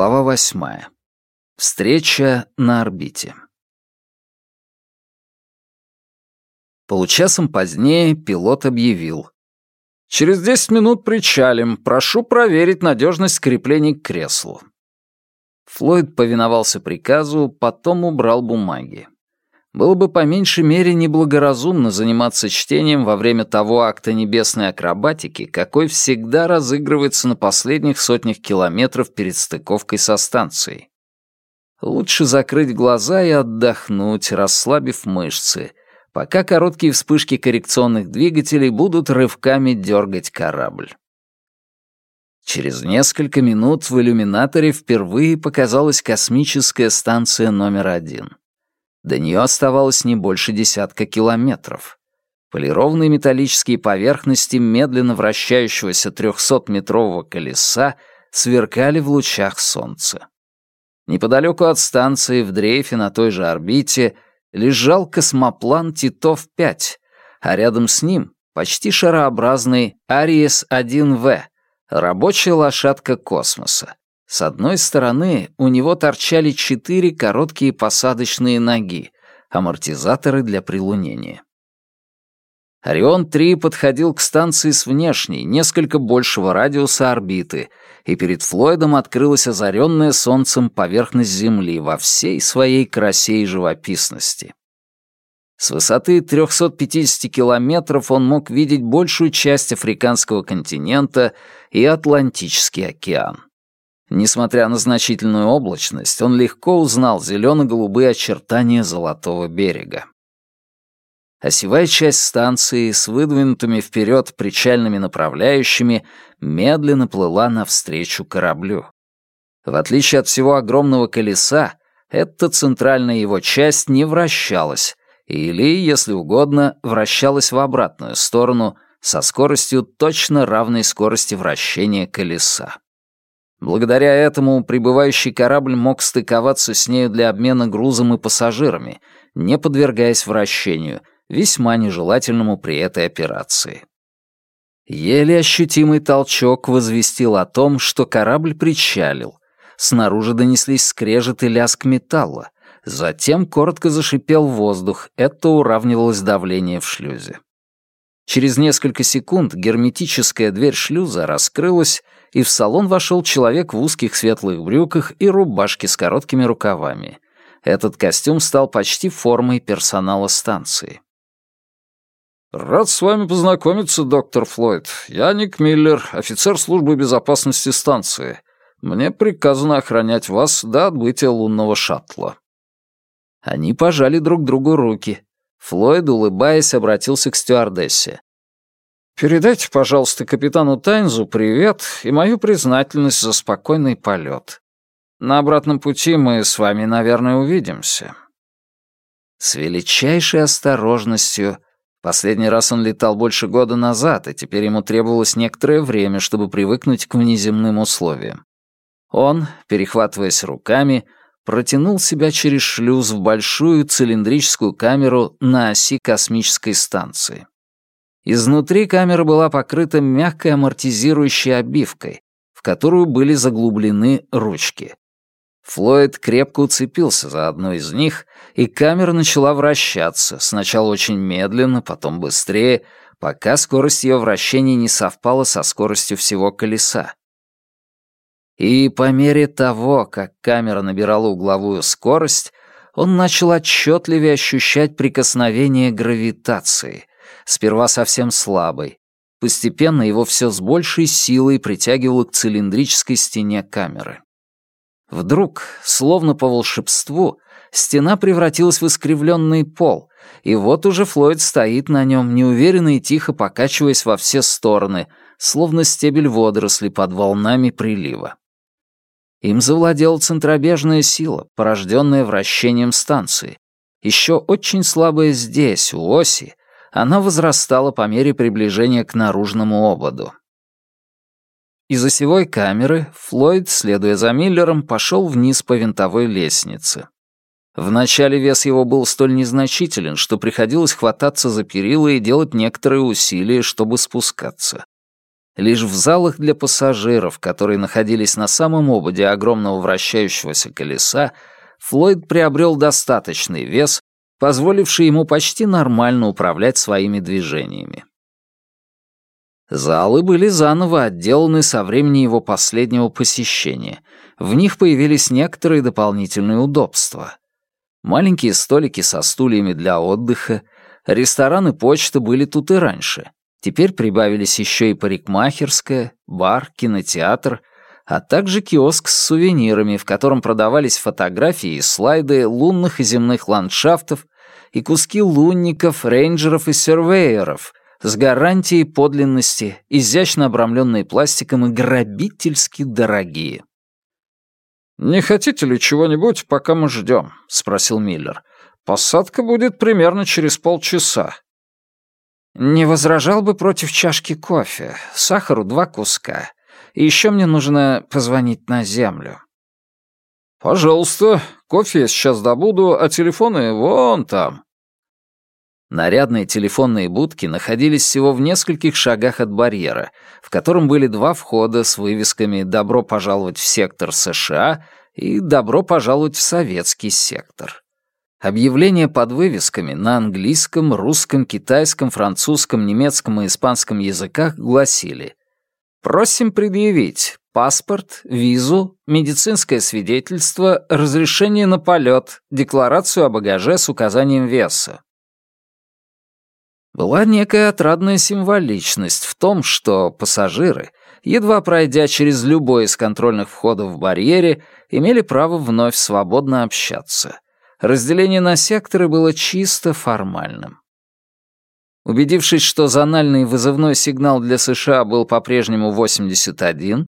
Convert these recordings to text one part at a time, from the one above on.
Глава восьмая. Встреча на орбите. Получасом позднее пилот объявил. «Через десять минут причалим. Прошу проверить надежность креплений к креслу». Флойд повиновался приказу, потом убрал бумаги. Было бы по меньшей мере неблагоразумно заниматься чтением во время того акта небесной акробатики, какой всегда разыгрывается на последних сотнях километров перед стыковкой со станцией. Лучше закрыть глаза и отдохнуть, расслабив мышцы, пока короткие вспышки коррекционных двигателей будут рывками дергать корабль. Через несколько минут в иллюминаторе впервые показалась космическая станция номер один. До нее оставалось не больше десятка километров. Полированные металлические поверхности медленно вращающегося 300-метрового колеса сверкали в лучах солнца. Неподалеку от станции, в дрейфе на той же орбите, лежал космоплан Титов-5, а рядом с ним почти шарообразный Ариес-1В, рабочая лошадка космоса. С одной стороны у него торчали четыре короткие посадочные ноги, амортизаторы для прилунения. Орион-3 подходил к станции с внешней, несколько большего радиуса орбиты, и перед Флойдом открылась озаренная солнцем поверхность Земли во всей своей красе и живописности. С высоты 350 километров он мог видеть большую часть африканского континента и Атлантический океан. Несмотря на значительную облачность, он легко узнал зелено-голубые очертания Золотого берега. Осевая часть станции с выдвинутыми вперед причальными направляющими медленно плыла навстречу кораблю. В отличие от всего огромного колеса, эта центральная его часть не вращалась, или, если угодно, вращалась в обратную сторону со скоростью точно равной скорости вращения колеса. Благодаря этому прибывающий корабль мог стыковаться с нею для обмена грузом и пассажирами, не подвергаясь вращению, весьма нежелательному при этой операции. Еле ощутимый толчок возвестил о том, что корабль причалил. Снаружи донеслись скрежет и лязг металла. Затем коротко зашипел воздух, это уравнивалось давление в шлюзе. Через несколько секунд герметическая дверь шлюза раскрылась, и в салон вошел человек в узких светлых брюках и рубашке с короткими рукавами. Этот костюм стал почти формой персонала станции. «Рад с вами познакомиться, доктор Флойд. Я Ник Миллер, офицер службы безопасности станции. Мне приказано охранять вас до отбытия лунного шаттла». Они пожали друг другу руки. Флойд, улыбаясь, обратился к стюардессе. Передайте, пожалуйста, капитану Тайнзу привет и мою признательность за спокойный полет. На обратном пути мы с вами, наверное, увидимся». С величайшей осторожностью. Последний раз он летал больше года назад, и теперь ему требовалось некоторое время, чтобы привыкнуть к внеземным условиям. Он, перехватываясь руками, протянул себя через шлюз в большую цилиндрическую камеру на оси космической станции. Изнутри камера была покрыта мягкой амортизирующей обивкой, в которую были заглублены ручки. Флойд крепко уцепился за одну из них, и камера начала вращаться, сначала очень медленно, потом быстрее, пока скорость ее вращения не совпала со скоростью всего колеса. И по мере того, как камера набирала угловую скорость, он начал отчетливее ощущать прикосновение гравитации, сперва совсем слабый. Постепенно его все с большей силой притягивало к цилиндрической стене камеры. Вдруг, словно по волшебству, стена превратилась в искривленный пол, и вот уже Флойд стоит на нем, неуверенно и тихо покачиваясь во все стороны, словно стебель водоросли под волнами прилива. Им завладела центробежная сила, порожденная вращением станции. Еще очень слабая здесь, у оси, она возрастала по мере приближения к наружному ободу. Из осевой камеры Флойд, следуя за Миллером, пошел вниз по винтовой лестнице. Вначале вес его был столь незначителен, что приходилось хвататься за перила и делать некоторые усилия, чтобы спускаться. Лишь в залах для пассажиров, которые находились на самом ободе огромного вращающегося колеса, Флойд приобрел достаточный вес, позволивший ему почти нормально управлять своими движениями. Залы были заново отделаны со времени его последнего посещения. В них появились некоторые дополнительные удобства. Маленькие столики со стульями для отдыха, рестораны почта были тут и раньше. Теперь прибавились еще и парикмахерская, бар, кинотеатр, а также киоск с сувенирами, в котором продавались фотографии и слайды лунных и земных ландшафтов и куски лунников, рейнджеров и сервейеров — с гарантией подлинности, изящно обрамленные пластиком и грабительски дорогие. «Не хотите ли чего-нибудь, пока мы ждем?» — спросил Миллер. «Посадка будет примерно через полчаса». «Не возражал бы против чашки кофе, сахару два куска. И еще мне нужно позвонить на землю». «Пожалуйста, кофе я сейчас добуду, а телефоны вон там». Нарядные телефонные будки находились всего в нескольких шагах от барьера, в котором были два входа с вывесками «Добро пожаловать в сектор США» и «Добро пожаловать в советский сектор». Объявления под вывесками на английском, русском, китайском, французском, немецком и испанском языках гласили «Просим предъявить паспорт, визу, медицинское свидетельство, разрешение на полет, декларацию о багаже с указанием веса». Была некая отрадная символичность в том, что пассажиры, едва пройдя через любой из контрольных входов в барьере, имели право вновь свободно общаться. Разделение на секторы было чисто формальным. Убедившись, что зональный вызывной сигнал для США был по-прежнему 81,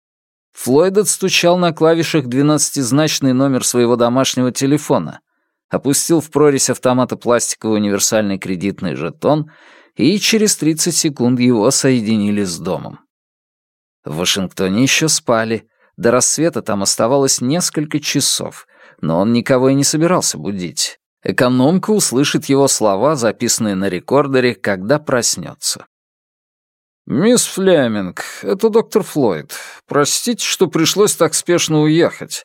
Флойд отстучал на клавишах двенадцатизначный номер своего домашнего телефона — опустил в прорезь автомата пластиковый универсальный кредитный жетон, и через 30 секунд его соединили с домом. В Вашингтоне еще спали. До рассвета там оставалось несколько часов, но он никого и не собирался будить. Экономка услышит его слова, записанные на рекордере, когда проснется. «Мисс Флеминг, это доктор Флойд. Простите, что пришлось так спешно уехать.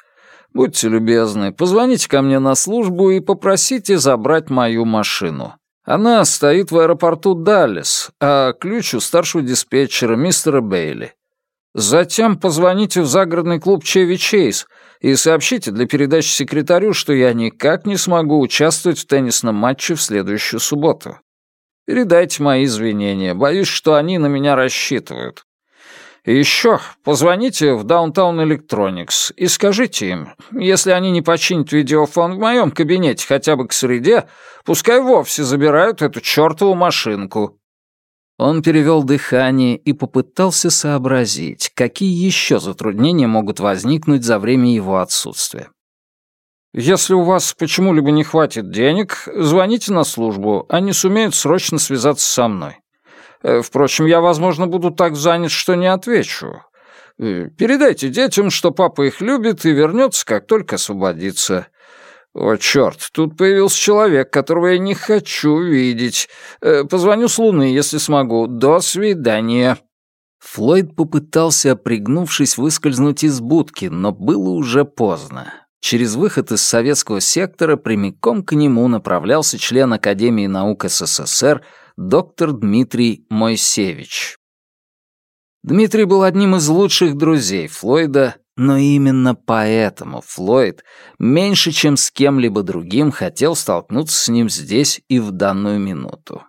Будьте любезны, позвоните ко мне на службу и попросите забрать мою машину. Она стоит в аэропорту Даллес, а ключ у старшего диспетчера, мистера Бейли. Затем позвоните в загородный клуб Чеви Чейз и сообщите для передачи секретарю, что я никак не смогу участвовать в теннисном матче в следующую субботу. Передайте мои извинения, боюсь, что они на меня рассчитывают. Еще позвоните в Downtown Electronics и скажите им, если они не починят видеофон в моем кабинете хотя бы к среде, пускай вовсе забирают эту чертову машинку». Он перевел дыхание и попытался сообразить, какие еще затруднения могут возникнуть за время его отсутствия. «Если у вас почему-либо не хватит денег, звоните на службу, они сумеют срочно связаться со мной. Э, впрочем, я, возможно, буду так занят, что не отвечу. Э, передайте детям, что папа их любит и вернется, как только освободится. О, черт, тут появился человек, которого я не хочу видеть. Э, позвоню с Луны, если смогу. До свидания». Флойд попытался, пригнувшись, выскользнуть из будки, но было уже поздно. Через выход из советского сектора прямиком к нему направлялся член Академии наук СССР доктор Дмитрий Моисевич. Дмитрий был одним из лучших друзей Флойда, но именно поэтому Флойд меньше, чем с кем-либо другим, хотел столкнуться с ним здесь и в данную минуту.